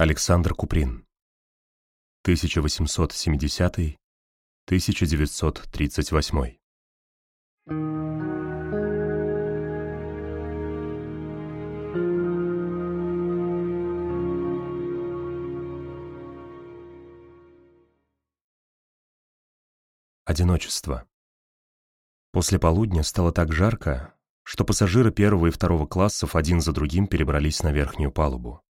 Александр Куприн. 1870-1938. Одиночество. После полудня стало так жарко, что пассажиры первого и второго классов один за другим перебрались на верхнюю палубу.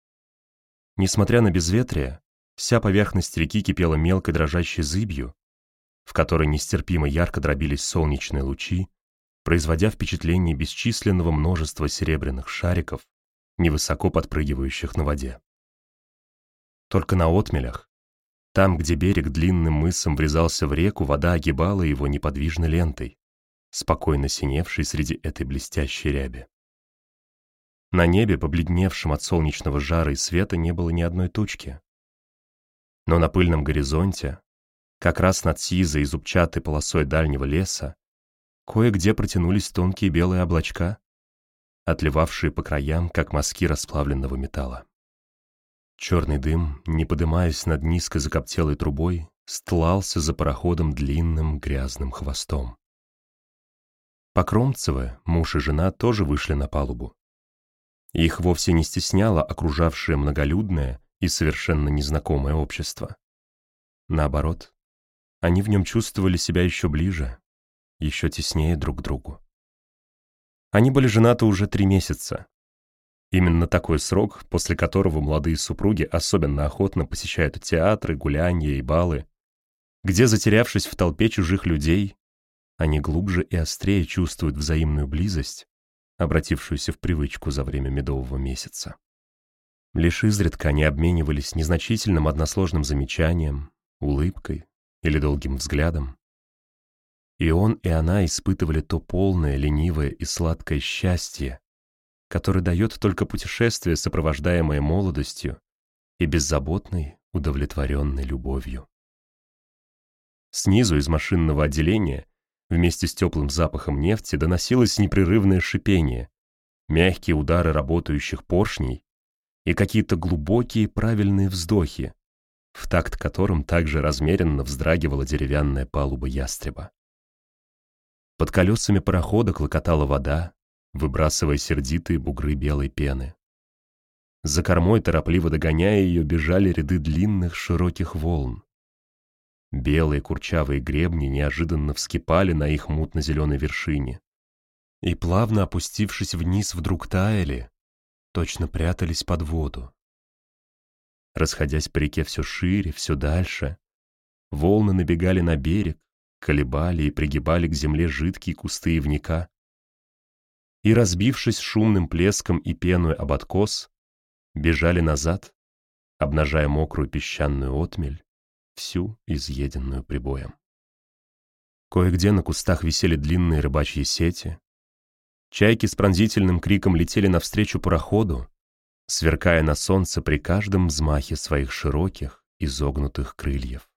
Несмотря на безветрие, вся поверхность реки кипела мелкой дрожащей зыбью, в которой нестерпимо ярко дробились солнечные лучи, производя впечатление бесчисленного множества серебряных шариков, невысоко подпрыгивающих на воде. Только на отмелях, там, где берег длинным мысом врезался в реку, вода огибала его неподвижной лентой, спокойно синевшей среди этой блестящей ряби. На небе, побледневшем от солнечного жара и света, не было ни одной тучки. Но на пыльном горизонте, как раз над сизой и зубчатой полосой дальнего леса, кое-где протянулись тонкие белые облачка, отливавшие по краям, как мазки расплавленного металла. Черный дым, не подымаясь над низко закоптелой трубой, стлался за пароходом длинным грязным хвостом. Покромцевы, муж и жена, тоже вышли на палубу. Их вовсе не стесняло окружавшее многолюдное и совершенно незнакомое общество. Наоборот, они в нем чувствовали себя еще ближе, еще теснее друг к другу. Они были женаты уже три месяца, Именно такой срок, после которого молодые супруги особенно охотно посещают театры, гулянья и балы, где, затерявшись в толпе чужих людей, они глубже и острее чувствуют взаимную близость, обратившуюся в привычку за время медового месяца. Лишь изредка они обменивались незначительным односложным замечанием, улыбкой или долгим взглядом. И он, и она испытывали то полное, ленивое и сладкое счастье, который дает только путешествие, сопровождаемое молодостью и беззаботной, удовлетворенной любовью. Снизу из машинного отделения вместе с теплым запахом нефти доносилось непрерывное шипение, мягкие удары работающих поршней и какие-то глубокие правильные вздохи, в такт которым также размеренно вздрагивала деревянная палуба ястреба. Под колесами парохода клокотала вода, выбрасывая сердитые бугры белой пены. За кормой, торопливо догоняя ее, бежали ряды длинных широких волн. Белые курчавые гребни неожиданно вскипали на их мутно-зеленой вершине и, плавно опустившись вниз, вдруг таяли, точно прятались под воду. Расходясь по реке все шире, все дальше, волны набегали на берег, колебали и пригибали к земле жидкие кусты ивника, и, разбившись шумным плеском и пеной об откос, бежали назад, обнажая мокрую песчаную отмель, всю изъеденную прибоем. Кое-где на кустах висели длинные рыбачьи сети. Чайки с пронзительным криком летели навстречу пароходу, сверкая на солнце при каждом взмахе своих широких, изогнутых крыльев.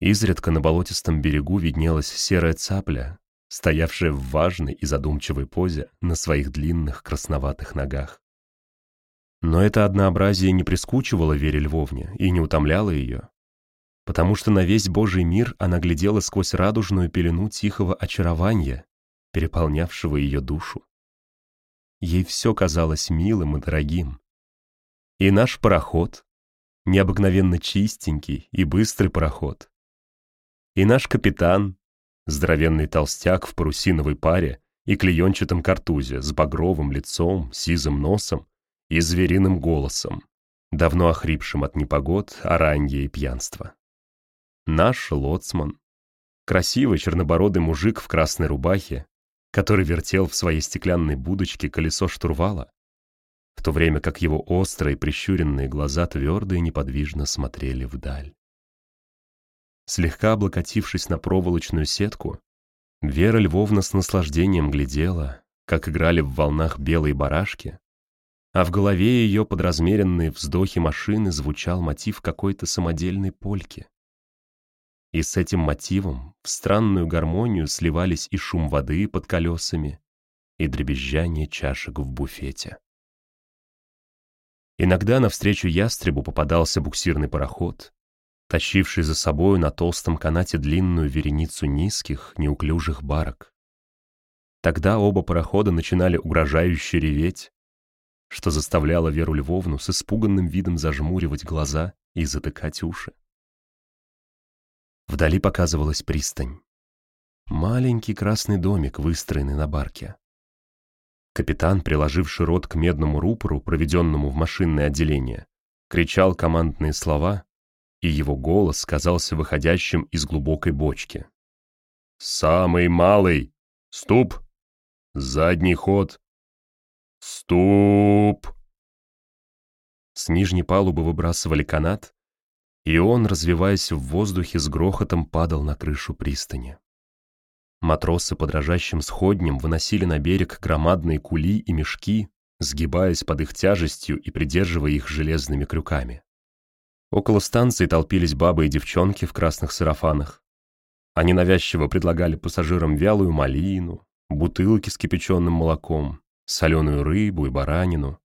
Изредка на болотистом берегу виднелась серая цапля стоявшая в важной и задумчивой позе на своих длинных красноватых ногах. Но это однообразие не прискучивало Вере Львовне и не утомляло ее, потому что на весь Божий мир она глядела сквозь радужную пелену тихого очарования, переполнявшего ее душу. Ей все казалось милым и дорогим. И наш пароход, необыкновенно чистенький и быстрый пароход, и наш капитан, Здоровенный толстяк в парусиновой паре и клеенчатом картузе с багровым лицом, сизым носом и звериным голосом, давно охрипшим от непогод, оранья и пьянства. Наш лоцман, красивый чернобородый мужик в красной рубахе, который вертел в своей стеклянной будочке колесо штурвала, в то время как его острые прищуренные глаза твердо и неподвижно смотрели вдаль. Слегка облокотившись на проволочную сетку, Вера Львовна с наслаждением глядела, как играли в волнах белые барашки, а в голове ее под размеренные вздохи машины звучал мотив какой-то самодельной польки. И с этим мотивом в странную гармонию сливались и шум воды под колесами, и дребезжание чашек в буфете. Иногда навстречу ястребу попадался буксирный пароход, тащивший за собою на толстом канате длинную вереницу низких, неуклюжих барок. Тогда оба парохода начинали угрожающе реветь, что заставляло Веру Львовну с испуганным видом зажмуривать глаза и затыкать уши. Вдали показывалась пристань. Маленький красный домик, выстроенный на барке. Капитан, приложивший рот к медному рупору, проведенному в машинное отделение, кричал командные слова, и его голос казался выходящим из глубокой бочки. «Самый малый! Ступ! Задний ход! Ступ!» С нижней палубы выбрасывали канат, и он, развиваясь в воздухе, с грохотом падал на крышу пристани. Матросы под дрожащим сходнем выносили на берег громадные кули и мешки, сгибаясь под их тяжестью и придерживая их железными крюками. Около станции толпились бабы и девчонки в красных сарафанах. Они навязчиво предлагали пассажирам вялую малину, бутылки с кипяченым молоком, соленую рыбу и баранину.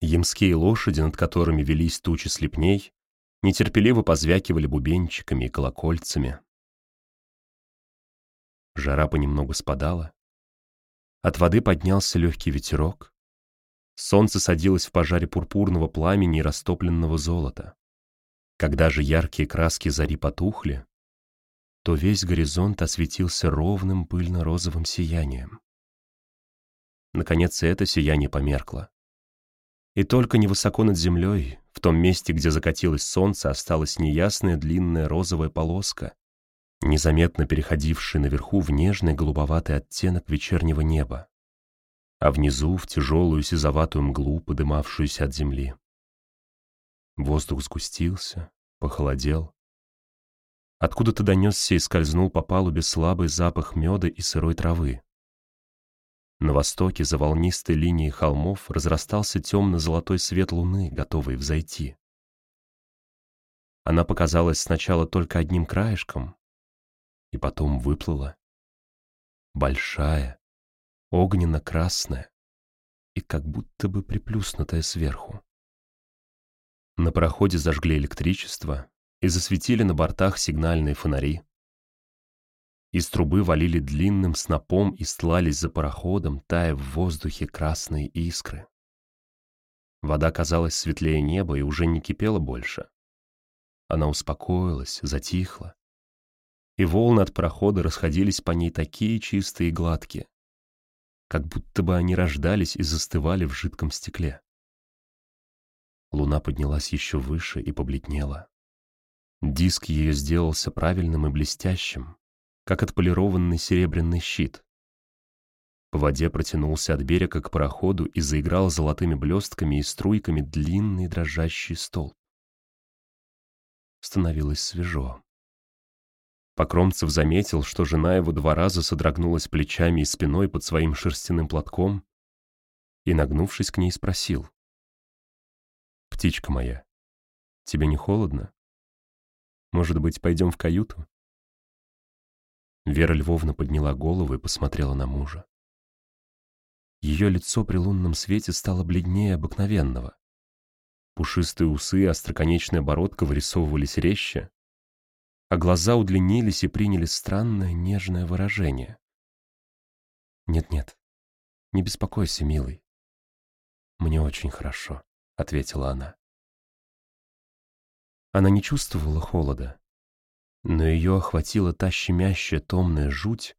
Ямские лошади, над которыми велись тучи слепней, нетерпеливо позвякивали бубенчиками и колокольцами. Жара понемногу спадала. От воды поднялся легкий ветерок. Солнце садилось в пожаре пурпурного пламени и растопленного золота. Когда же яркие краски зари потухли, то весь горизонт осветился ровным пыльно-розовым сиянием. Наконец это сияние померкло. И только невысоко над землей, в том месте, где закатилось солнце, осталась неясная длинная розовая полоска, незаметно переходивший наверху в нежный голубоватый оттенок вечернего неба, а внизу в тяжелую сизоватую мглу, подымавшуюся от земли. Воздух сгустился, похолодел. Откуда-то донесся и скользнул по палубе слабый запах меда и сырой травы. На востоке, за волнистой линией холмов, разрастался темно-золотой свет луны, готовый взойти. Она показалась сначала только одним краешком, и потом выплыла. Большая, огненно-красная и как будто бы приплюснутая сверху. На пароходе зажгли электричество и засветили на бортах сигнальные фонари. Из трубы валили длинным снопом и стлались за пароходом, тая в воздухе красные искры. Вода казалась светлее неба и уже не кипела больше. Она успокоилась, затихла, и волны от прохода расходились по ней такие чистые и гладкие, как будто бы они рождались и застывали в жидком стекле. Луна поднялась еще выше и побледнела. Диск ее сделался правильным и блестящим, как отполированный серебряный щит. По воде протянулся от берега к пароходу и заиграл золотыми блестками и струйками длинный дрожащий столб. Становилось свежо. Покромцев заметил, что жена его два раза содрогнулась плечами и спиной под своим шерстяным платком и, нагнувшись к ней, спросил. «Птичка моя, тебе не холодно? Может быть, пойдем в каюту?» Вера Львовна подняла голову и посмотрела на мужа. Ее лицо при лунном свете стало бледнее обыкновенного. Пушистые усы и остроконечная бородка вырисовывались резче, а глаза удлинились и приняли странное нежное выражение. «Нет-нет, не беспокойся, милый. Мне очень хорошо», — ответила она. Она не чувствовала холода, но ее охватила та щемящая томная жуть,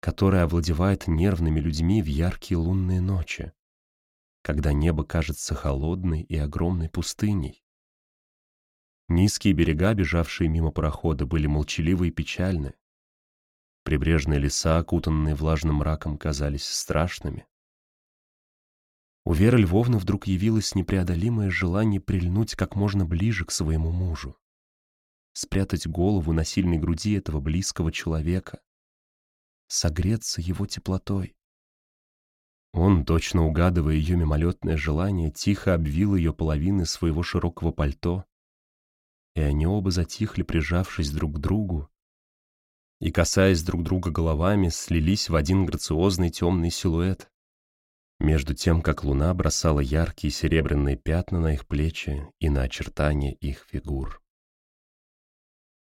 которая овладевает нервными людьми в яркие лунные ночи, когда небо кажется холодной и огромной пустыней. Низкие берега, бежавшие мимо парохода, были молчаливы и печальны. Прибрежные леса, окутанные влажным мраком, казались страшными. У Веры Львовны вдруг явилось непреодолимое желание прильнуть как можно ближе к своему мужу, спрятать голову на сильной груди этого близкого человека, согреться его теплотой. Он, точно угадывая ее мимолетное желание, тихо обвил ее половины своего широкого пальто, и они оба затихли, прижавшись друг к другу, и, касаясь друг друга головами, слились в один грациозный темный силуэт, между тем, как луна бросала яркие серебряные пятна на их плечи и на очертания их фигур.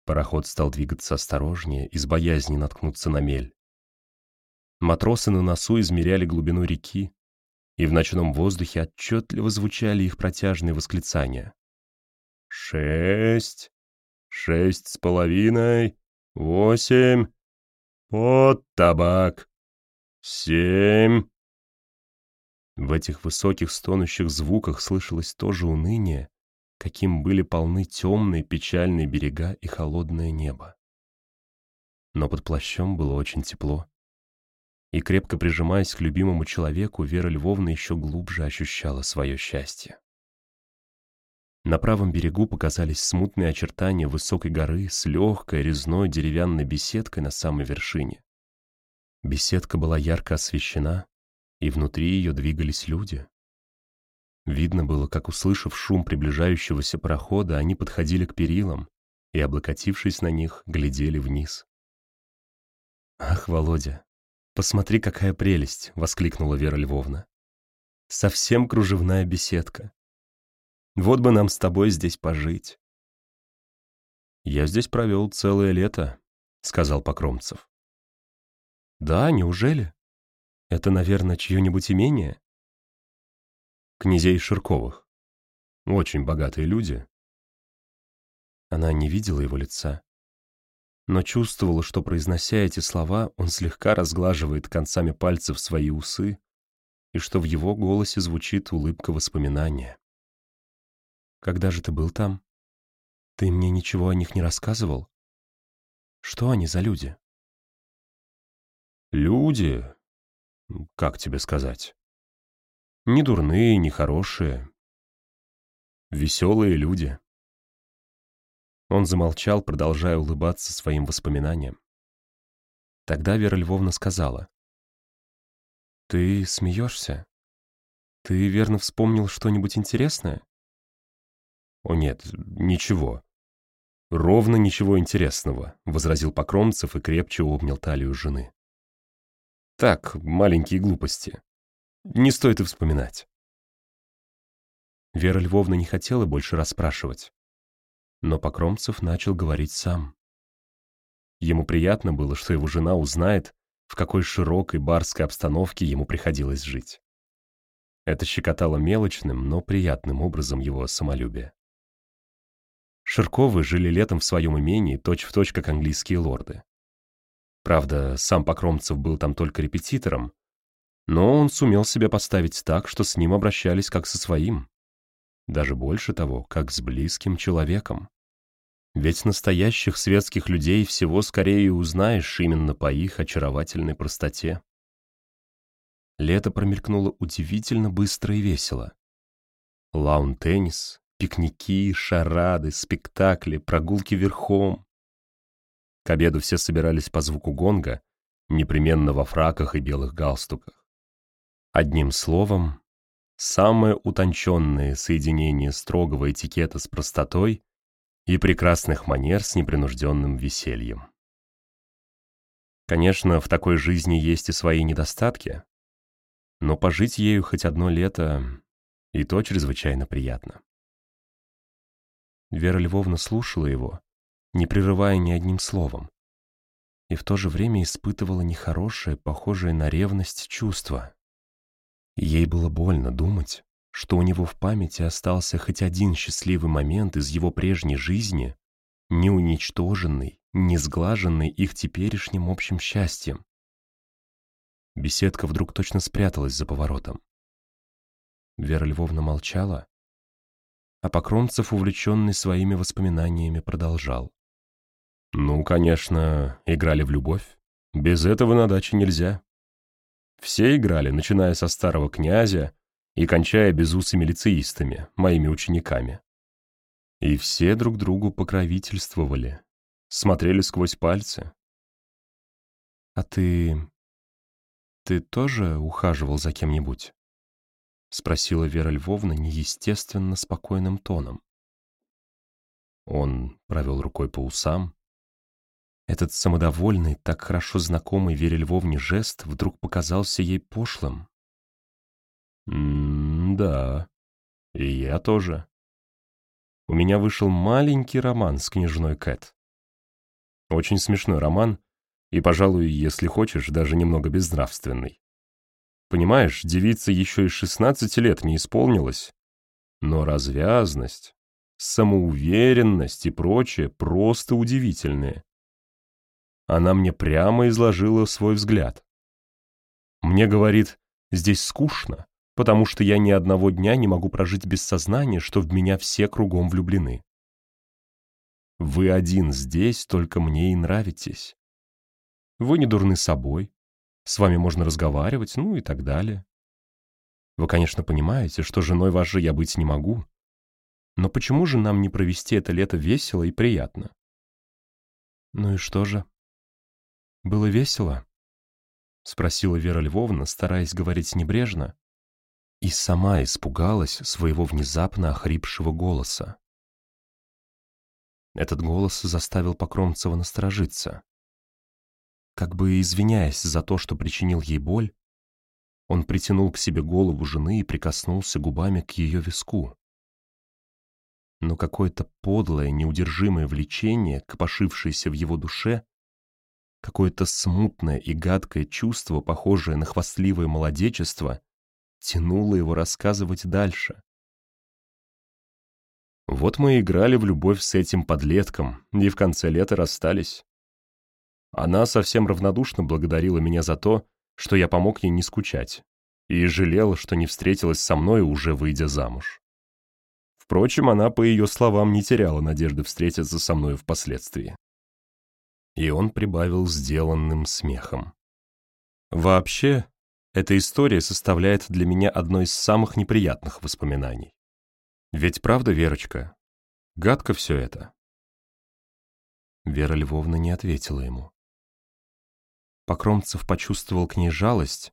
Пароход стал двигаться осторожнее, из боязни наткнуться на мель. Матросы на носу измеряли глубину реки, и в ночном воздухе отчетливо звучали их протяжные восклицания. «Шесть! Шесть с половиной! Восемь! Вот табак! Семь!» В этих высоких стонущих звуках слышалось то же уныние, каким были полны темные печальные берега и холодное небо. Но под плащом было очень тепло. И крепко прижимаясь к любимому человеку, Вера Львовна еще глубже ощущала свое счастье. На правом берегу показались смутные очертания высокой горы с легкой резной деревянной беседкой на самой вершине. Беседка была ярко освещена, и внутри ее двигались люди. Видно было, как, услышав шум приближающегося парохода, они подходили к перилам и, облокотившись на них, глядели вниз. «Ах, Володя, посмотри, какая прелесть!» — воскликнула Вера Львовна. «Совсем кружевная беседка. Вот бы нам с тобой здесь пожить». «Я здесь провел целое лето», — сказал Покромцев. «Да, неужели?» Это, наверное, чье-нибудь имение? Князей Ширковых. Очень богатые люди. Она не видела его лица, но чувствовала, что, произнося эти слова, он слегка разглаживает концами пальцев свои усы и что в его голосе звучит улыбка воспоминания. «Когда же ты был там? Ты мне ничего о них не рассказывал? Что они за люди?» «Люди?» как тебе сказать, не дурные, не хорошие, веселые люди. Он замолчал, продолжая улыбаться своим воспоминаниям. Тогда Вера Львовна сказала. «Ты смеешься? Ты верно вспомнил что-нибудь интересное?» «О нет, ничего. Ровно ничего интересного», — возразил Покромцев и крепче обнял талию жены. Так, маленькие глупости. Не стоит и вспоминать. Вера Львовна не хотела больше расспрашивать. Но Покромцев начал говорить сам. Ему приятно было, что его жена узнает, в какой широкой барской обстановке ему приходилось жить. Это щекотало мелочным, но приятным образом его самолюбие. Ширковы жили летом в своем имении точь-в-точь, точь, как английские лорды. Правда, сам Покромцев был там только репетитором, но он сумел себя поставить так, что с ним обращались как со своим. Даже больше того, как с близким человеком. Ведь настоящих светских людей всего скорее узнаешь именно по их очаровательной простоте. Лето промелькнуло удивительно быстро и весело. Лаун-теннис, пикники, шарады, спектакли, прогулки верхом, к обеду все собирались по звуку гонга, непременно во фраках и белых галстуках. Одним словом, самое утонченное соединение строгого этикета с простотой и прекрасных манер с непринужденным весельем. Конечно, в такой жизни есть и свои недостатки, но пожить ею хоть одно лето и то чрезвычайно приятно. Вера Львовна слушала его, не прерывая ни одним словом, и в то же время испытывала нехорошее, похожее на ревность чувство. Ей было больно думать, что у него в памяти остался хоть один счастливый момент из его прежней жизни, не уничтоженный, не сглаженный их теперешним общим счастьем. Беседка вдруг точно спряталась за поворотом. Вера Львовна молчала, а Покромцев, увлеченный своими воспоминаниями, продолжал. Ну, конечно, играли в любовь. Без этого на даче нельзя. Все играли, начиная со старого князя и кончая безусыми лицеистами, моими учениками. И все друг другу покровительствовали, смотрели сквозь пальцы. «А ты... ты тоже ухаживал за кем-нибудь?» — спросила Вера Львовна неестественно спокойным тоном. Он провел рукой по усам, этот самодовольный, так хорошо знакомый Вере Львовне жест вдруг показался ей пошлым. М-да. И я тоже. У меня вышел маленький роман с княжной Кэт. Очень смешной роман, и, пожалуй, если хочешь, даже немного безнравственный. Понимаешь, девица еще и 16 лет не исполнилась, но развязность, самоуверенность и прочее просто удивительные. Она мне прямо изложила свой взгляд. Мне говорит, здесь скучно, потому что я ни одного дня не могу прожить без сознания, что в меня все кругом влюблены. Вы один здесь, только мне и нравитесь. Вы не дурны собой, с вами можно разговаривать, ну и так далее. Вы, конечно, понимаете, что женой вашей я быть не могу. Но почему же нам не провести это лето весело и приятно? Ну и что же? Было весело? Спросила Вера Львовна, стараясь говорить небрежно, и сама испугалась своего внезапно охрипшего голоса. Этот голос заставил Покромцева насторожиться. Как бы извиняясь за то, что причинил ей боль, он притянул к себе голову жены и прикоснулся губами к ее виску. Но какое-то подлое, неудержимое влечение, копошившееся в его душе, какое-то смутное и гадкое чувство, похожее на хвастливое молодечество, тянуло его рассказывать дальше. Вот мы играли в любовь с этим подлетком, и в конце лета расстались. Она совсем равнодушно благодарила меня за то, что я помог ей не скучать, и жалела, что не встретилась со мной, уже выйдя замуж. Впрочем, она, по ее словам, не теряла надежды встретиться со мной впоследствии. И он прибавил сделанным смехом. Вообще, эта история составляет для меня одно из самых неприятных воспоминаний. Ведь правда, Верочка? Гадко все это. Вера Львовна не ответила ему. Покромцев почувствовал к ней жалость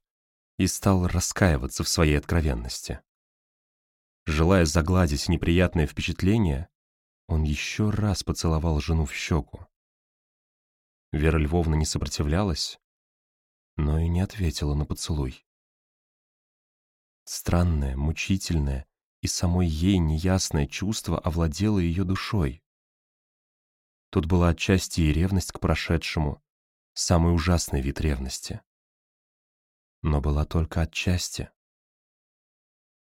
и стал раскаиваться в своей откровенности. Желая загладить неприятное впечатление, он еще раз поцеловал жену в щеку. Вера Львовна не сопротивлялась, но и не ответила на поцелуй. Странное, мучительное и самой ей неясное чувство овладело ее душой. Тут была отчасти и ревность к прошедшему, самый ужасный вид ревности. Но была только отчасти.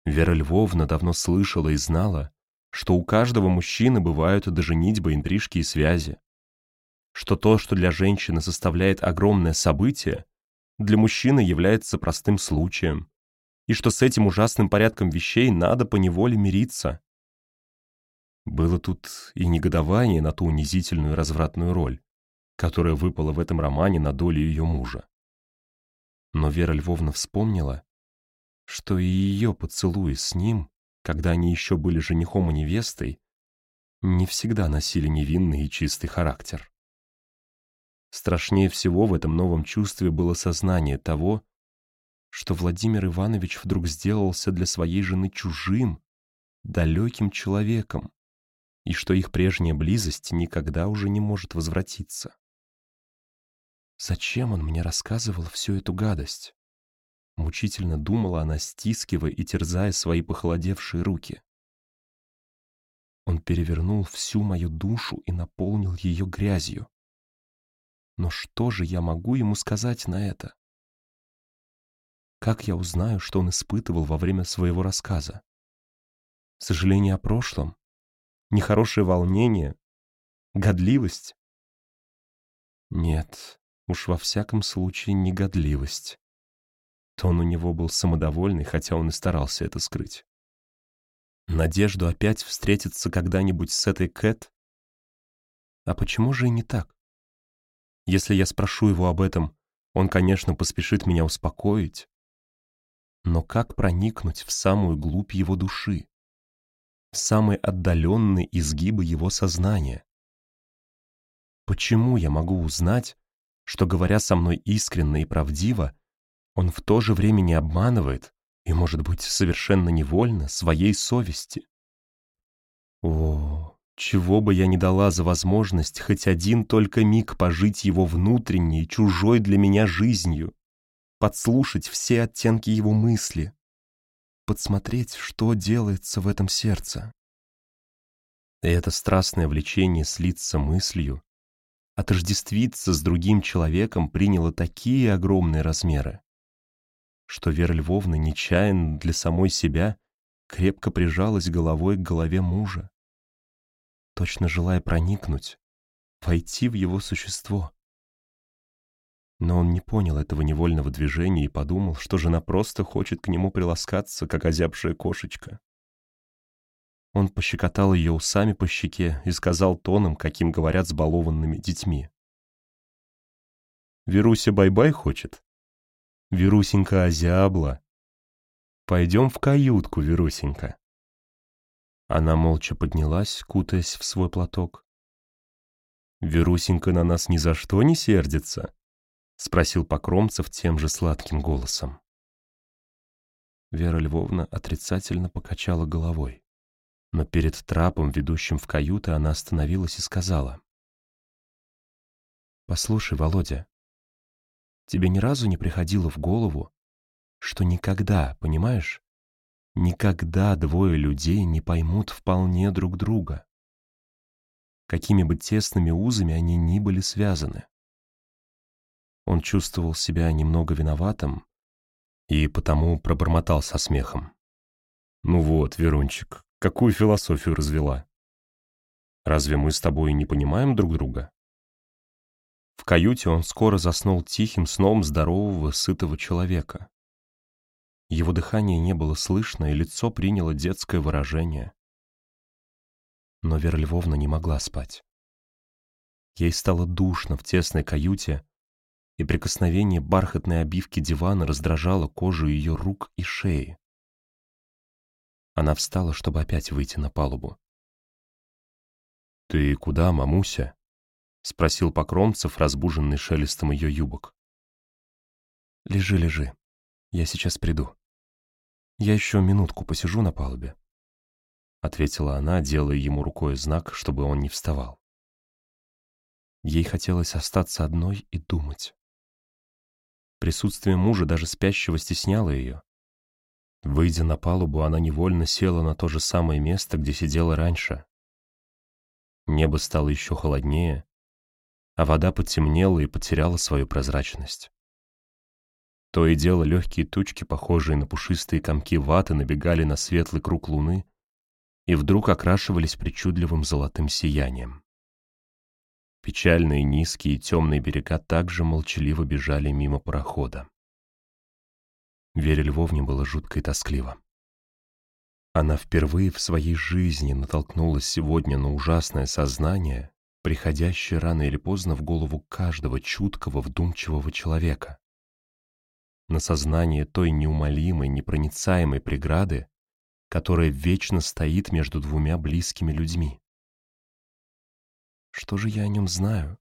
Вера Львовна давно слышала и знала, что у каждого мужчины бывают до женитьбы интрижки и связи, что то, что для женщины составляет огромное событие, для мужчины является простым случаем, и что с этим ужасным порядком вещей надо поневоле мириться. Было тут и негодование на ту унизительную развратную роль, которая выпала в этом романе на долю ее мужа. Но Вера Львовна вспомнила, что и ее поцелуи с ним, когда они еще были женихом и невестой, не всегда носили невинный и чистый характер. Страшнее всего в этом новом чувстве было сознание того, что Владимир Иванович вдруг сделался для своей жены чужим, далеким человеком, и что их прежняя близость никогда уже не может возвратиться. Зачем он мне рассказывал всю эту гадость? Мучительно думала она, стискивая и терзая свои похолодевшие руки. Он перевернул всю мою душу и наполнил ее грязью. Но что же я могу ему сказать на это? Как я узнаю, что он испытывал во время своего рассказа? Сожаление о прошлом? Нехорошее волнение? Годливость? Нет, Уж во всяком случае не годливость. Тон у него был самодовольный, хотя он и старался это скрыть. Надежду опять встретиться когда-нибудь с этой Кэт? А почему же и не так? Если я спрошу его об этом, он, конечно, поспешит меня успокоить. Но как проникнуть в самую глубь его души? В самые отдаленные изгибы его сознания? Почему я могу узнать, что, говоря со мной искренне и правдиво, он в то же время не обманывает и, может быть, совершенно невольно своей совести. О, чего бы я ни дала за возможность хоть один только миг пожить его внутренней, чужой для меня жизнью, подслушать все оттенки его мысли. подсмотреть, что делается в этом сердце. И это страстное влечение слиться мыслью, отождествиться с другим человеком приняло такие огромные размеры, что Вера Львовна нечаянно для самой себя крепко прижалась головой к голове мужа, точно желая проникнуть, войти в его существо. Но он не понял этого невольного движения и подумал, что жена просто хочет к нему приласкаться, как озябшая кошечка. Он пощекотал ее усами по щеке и сказал тоном, каким говорят с балованными детьми. «Веруся бай-бай хочет? Верусенька озябла. Пойдем в каютку, Верусенька». Она молча поднялась, кутаясь в свой платок. «Верусенька на нас ни за что не сердится?» — спросил Покромцев тем же сладким голосом. Вера Львовна отрицательно покачала головой. Но перед трапом, ведущим в каюты, она остановилась и сказала. «Послушай, Володя, тебе ни разу не приходило в голову, что никогда, понимаешь, никогда двое людей не поймут вполне друг друга, какими бы тесными узами они ни были связаны. Он чувствовал себя немного виноватым и потому пробормотал со смехом. «Ну вот, Верунчик, какую философию развела? Разве мы с тобой не понимаем друг друга?» В каюте он скоро заснул тихим сном здорового, сытого человека. Его дыхание не было слышно, и лицо приняло детское выражение. Но Вера Львовна не могла спать. Ей стало душно в тесной каюте, и прикосновение бархатной обивки дивана раздражало кожу ее рук и шеи. Она встала, чтобы опять выйти на палубу. «Ты куда, мамуся?» — спросил Покромцев, разбуженный шелестом ее юбок. «Лежи, лежи. Я сейчас приду. Я еще минутку посижу на палубе», — ответила она, делая ему рукой знак, чтобы он не вставал. Ей хотелось остаться одной и думать. Присутствие мужа, даже спящего, стесняло ее. Выйдя на палубу, она невольно села на то же самое место, где сидела раньше. Небо стало еще холоднее, а вода потемнела и потеряла свою прозрачность. То и дело легкие тучки, похожие на пушистые комки ваты, набегали на светлый круг луны и вдруг окрашивались причудливым золотым сиянием. Печальные низкие и темные берега также молчаливо бежали мимо парохода. Вере Львовне было жутко и тоскливо. Она впервые в своей жизни натолкнулась сегодня на ужасное сознание, приходящее рано или поздно в голову каждого чуткого, вдумчивого человека. На сознание той неумолимой, непроницаемой преграды, которая вечно стоит между двумя близкими людьми. Что же я о нем знаю?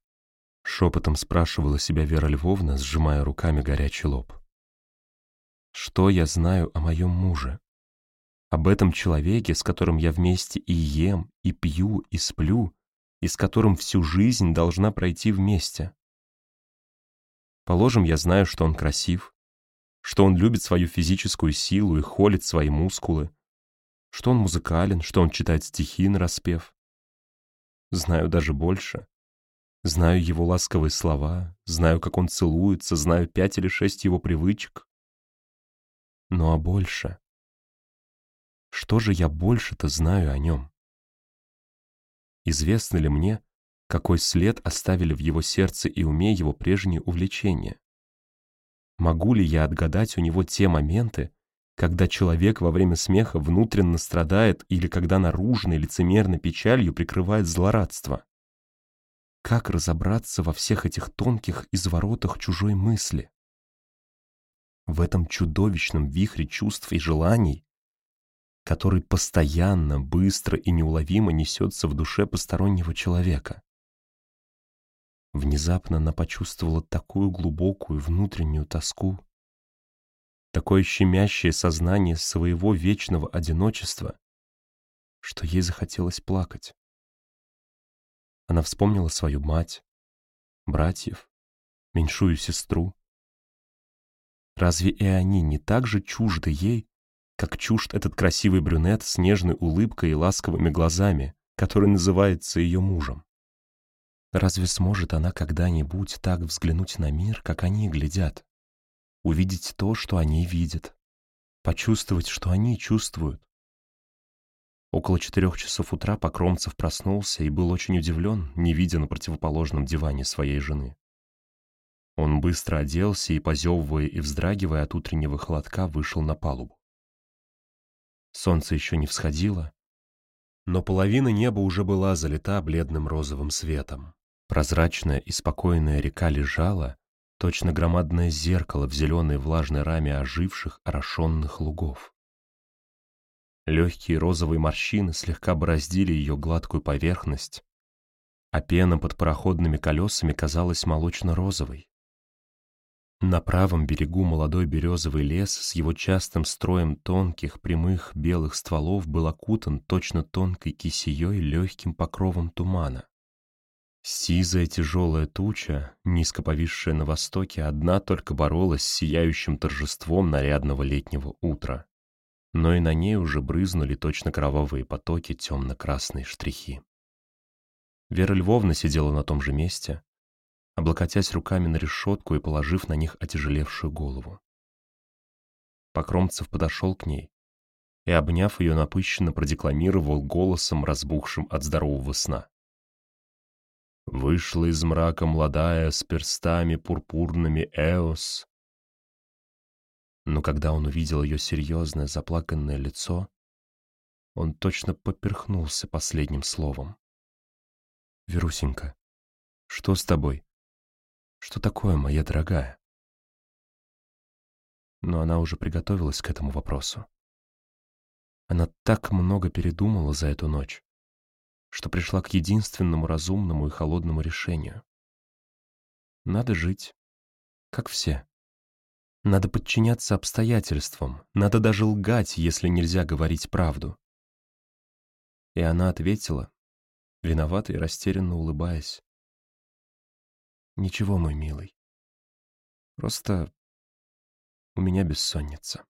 Шепотом спрашивала себя Вера Львовна, сжимая руками горячий лоб. Что я знаю о моем муже? Об этом человеке, с которым я вместе и ем, и пью, и сплю, и с которым всю жизнь должна пройти вместе. Положим, я знаю, что он красив, что он любит свою физическую силу и холит свои мускулы, что он музыкален, что он читает стихи нараспев. Знаю даже больше. Знаю его ласковые слова, знаю, как он целуется, знаю пять или шесть его привычек. Ну а больше? Что же я больше-то знаю о нем? Известно ли мне, какой след оставили в его сердце и уме его прежние увлечения? Могу ли я отгадать у него те моменты, когда человек во время смеха внутренно страдает или когда наружной лицемерной печалью прикрывает злорадство. Как разобраться во всех этих тонких изворотах чужой мысли? В этом чудовищном вихре чувств и желаний, который постоянно, быстро и неуловимо несется в душе постороннего человека. Внезапно она почувствовала такую глубокую внутреннюю тоску, такое щемящее сознание своего вечного одиночества, что ей захотелось плакать. Она вспомнила свою мать, братьев, меньшую сестру. Разве и они не так же чужды ей, Как чужд этот красивый брюнет с нежной улыбкой и ласковыми глазами, который называется ее мужем. Разве сможет она когда-нибудь так взглянуть на мир, как они глядят? Увидеть то, что они видят? Почувствовать, что они чувствуют? Около четырех часов утра Покромцев проснулся и был очень удивлен, не видя на противоположном диване своей жены. Он быстро оделся и, позевывая и вздрагивая от утреннего холодка, вышел на палубу. Солнце еще не всходило, но половина неба уже была залита бледным розовым светом. Прозрачная и спокойная река лежала, точно громадное зеркало в зеленой влажной раме оживших, орошенных лугов. Легкие розовые морщины слегка бороздили ее гладкую поверхность, а пена под пароходными колесами казалась молочно-розовой. На правом берегу молодой березовый лес с его частым строем тонких, прямых белых стволов был окутан точно тонкой кисеей легким покровом тумана. Сизая тяжелая туча, низко повисшая на востоке, одна только боролась с сияющим торжеством нарядного летнего утра. Но и на ней уже брызнули точно кровавые потоки темно-красные штрихи. Вера Львовна сидела на том же месте, облокотясь руками на решетку и положив на них отяжелевшую голову. Покромцев подошел к ней и, обняв ее напыщенно, продекламировал голосом, разбухшим от здорового сна. Вышла из мрака молодая с перстами пурпурными Эос. Но когда он увидел ее серьезное заплаканное лицо, он точно поперхнулся последним словом. «Верусенька, что с тобой? Что такое, моя дорогая?» Но она уже приготовилась к этому вопросу. Она так много передумала за эту ночь что пришла к единственному разумному и холодному решению. Надо жить, как все. Надо подчиняться обстоятельствам, надо даже лгать, если нельзя говорить правду. И она ответила, виновато и растерянно улыбаясь. «Ничего, мой милый. Просто у меня бессонница».